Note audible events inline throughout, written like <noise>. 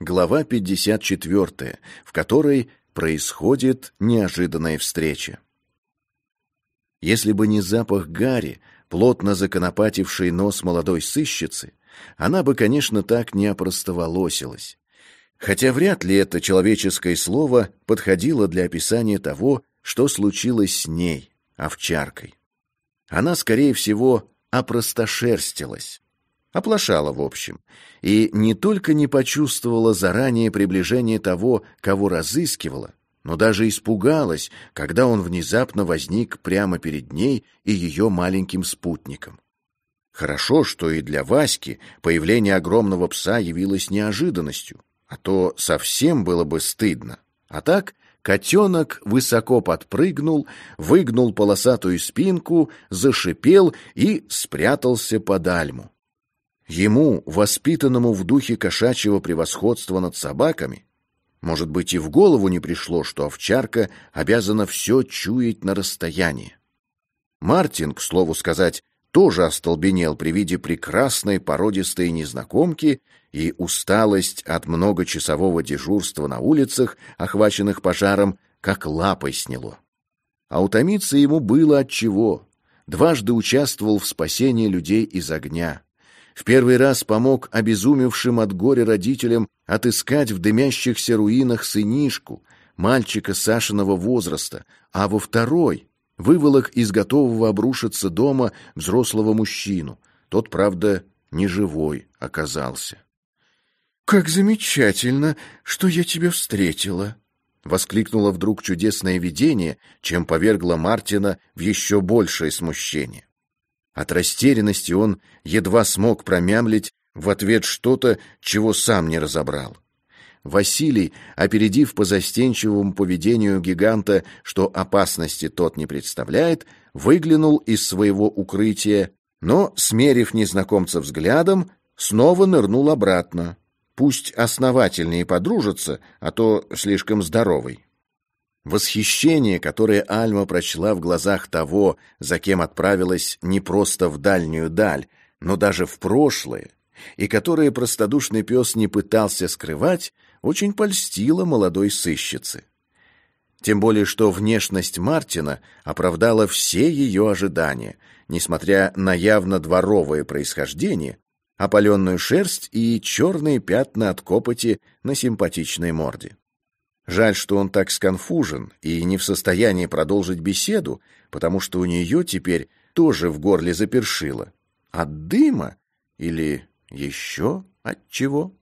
Глава 54, в которой происходит неожиданная встреча. Если бы не запах гари, плотно законопативший нос молодой сыщицы, она бы, конечно, так не опростоволосилась. Хотя вряд ли это человеческое слово подходило для описания того, что случилось с ней, овчаркой. Она, скорее всего, опростошерстилась. Оплошала, в общем, и не только не почувствовала заранее приближение того, кого разыскивала, но даже испугалась, когда он внезапно возник прямо перед ней и ее маленьким спутником. Хорошо, что и для Васьки появление огромного пса явилось неожиданностью, а то совсем было бы стыдно. А так котенок высоко подпрыгнул, выгнул полосатую спинку, зашипел и спрятался под альму. Ему, воспитанному в духе кошачьего превосходства над собаками, может быть, и в голову не пришло, что овчарка обязана все чуять на расстоянии. Мартин, к слову сказать, тоже остолбенел при виде прекрасной породистой незнакомки, и усталость от многочасового дежурства на улицах, охваченных пожаром, как лапой сняло. А утомиться ему было от чего. Дважды участвовал в спасении людей из огня. В первый раз помог обезумевшим от горя родителям отыскать в дымящихся руинах сынишку, мальчика Сашиного возраста, а во второй выволок из готового обрушиться дома взрослого мужчину. Тот, правда, не живой оказался. «Как замечательно, что я тебя встретила!» — воскликнуло вдруг чудесное видение, чем повергло Мартина в еще большее смущение. От растерянности он едва смог промямлить в ответ что-то, чего сам не разобрал. Василий, опередив по застенчивому поведению гиганта, что опасности тот не представляет, выглянул из своего укрытия, но, смерив незнакомца взглядом, снова нырнул обратно. Пусть основательнее подружатся, а то слишком здоровый. Восхищение, которое Альма прочла в глазах того, за кем отправилась не просто в дальнюю даль, но даже в прошлое, и которое простодушный пес не пытался скрывать, очень польстило молодой сыщице. Тем более, что внешность Мартина оправдала все ее ожидания, несмотря на явно дворовое происхождение, опаленную шерсть и черные пятна от копоти на симпатичной морде. Жаль, что он так сконфужен и не в состоянии продолжить беседу, потому что у нее теперь тоже в горле запершило. От дыма или еще от чего?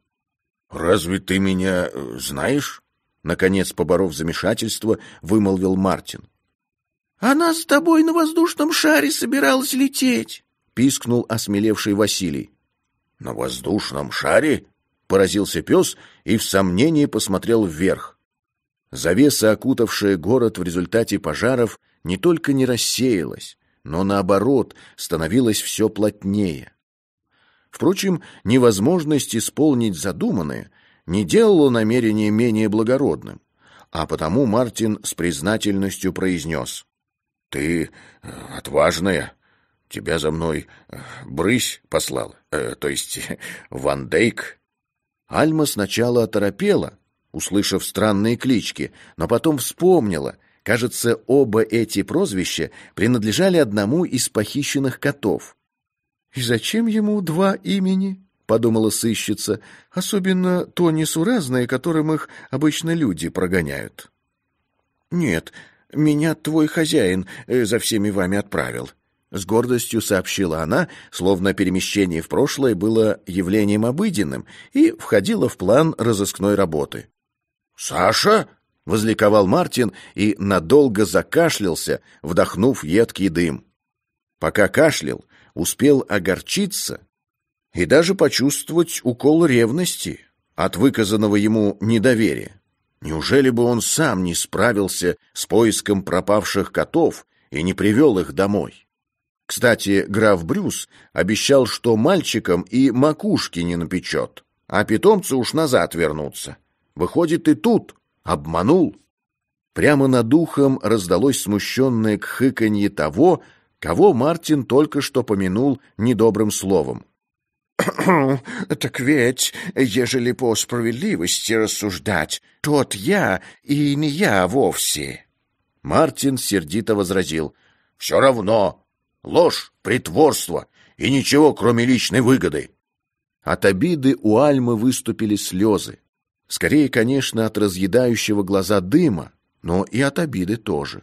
«Разве ты меня э, знаешь?» Наконец, поборов замешательство, вымолвил Мартин. «Она с тобой на воздушном шаре собиралась лететь!» — пискнул осмелевший Василий. «На воздушном шаре?» — поразился пес и в сомнении посмотрел вверх. Завеса, окутавшая город в результате пожаров, не только не рассеялась, но, наоборот, становилась все плотнее. Впрочем, невозможность исполнить задуманное не делала намерение менее благородным, а потому Мартин с признательностью произнес. «Ты э, отважная. Тебя за мной э, брысь послал, э, то есть <laughs> Ван Дейк». Альма сначала оторопела, услышав странные клички, но потом вспомнила. Кажется, оба эти прозвища принадлежали одному из похищенных котов. «И зачем ему два имени?» — подумала сыщица, особенно то несуразное, которым их обычно люди прогоняют. «Нет, меня твой хозяин э, за всеми вами отправил», — с гордостью сообщила она, словно перемещение в прошлое было явлением обыденным и входило в план разыскной работы. «Саша?» — возликовал Мартин и надолго закашлялся, вдохнув едкий дым. Пока кашлял, успел огорчиться и даже почувствовать укол ревности от выказанного ему недоверия. Неужели бы он сам не справился с поиском пропавших котов и не привел их домой? Кстати, граф Брюс обещал, что мальчикам и макушки не напечет, а питомцы уж назад вернутся. Выходит, и тут обманул. Прямо над духом раздалось смущенное кхыканье того, кого Мартин только что помянул недобрым словом. <clears throat> так ведь, ежели по справедливости рассуждать, тот я и не я вовсе. Мартин сердито возразил. Все равно. Ложь, притворство и ничего, кроме личной выгоды. От обиды у Альмы выступили слезы. Скорее, конечно, от разъедающего глаза дыма, но и от обиды тоже.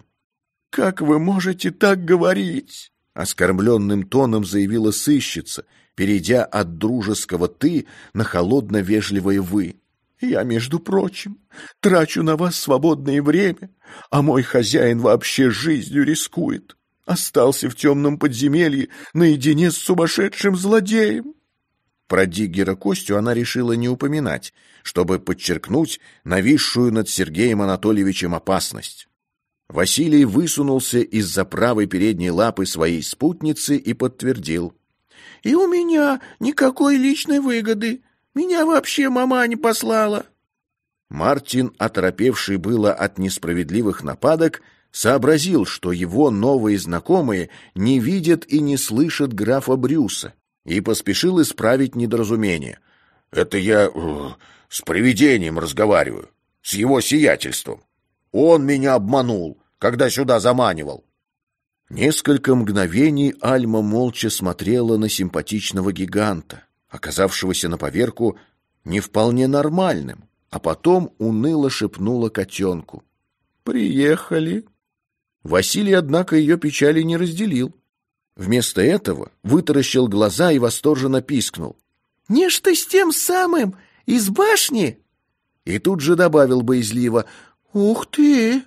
«Как вы можете так говорить?» Оскорбленным тоном заявила сыщица, перейдя от дружеского «ты» на холодно-вежливое «вы». «Я, между прочим, трачу на вас свободное время, а мой хозяин вообще жизнью рискует. Остался в темном подземелье наедине с сумасшедшим злодеем». Про Диггера Костю она решила не упоминать, чтобы подчеркнуть нависшую над Сергеем Анатольевичем опасность. Василий высунулся из-за правой передней лапы своей спутницы и подтвердил. «И у меня никакой личной выгоды. Меня вообще мама не послала». Мартин, оторопевший было от несправедливых нападок, сообразил, что его новые знакомые не видят и не слышат графа Брюса, и поспешил исправить недоразумение. «Это я э, с привидением разговариваю, с его сиятельством. Он меня обманул, когда сюда заманивал». Несколько мгновений Альма молча смотрела на симпатичного гиганта, оказавшегося на поверку не вполне нормальным, а потом уныло шепнула котенку. «Приехали». Василий, однако, ее печали не разделил. Вместо этого вытаращил глаза и восторженно пискнул. «Не ж ты с тем самым, из башни?» И тут же добавил боязливо. «Ух ты!»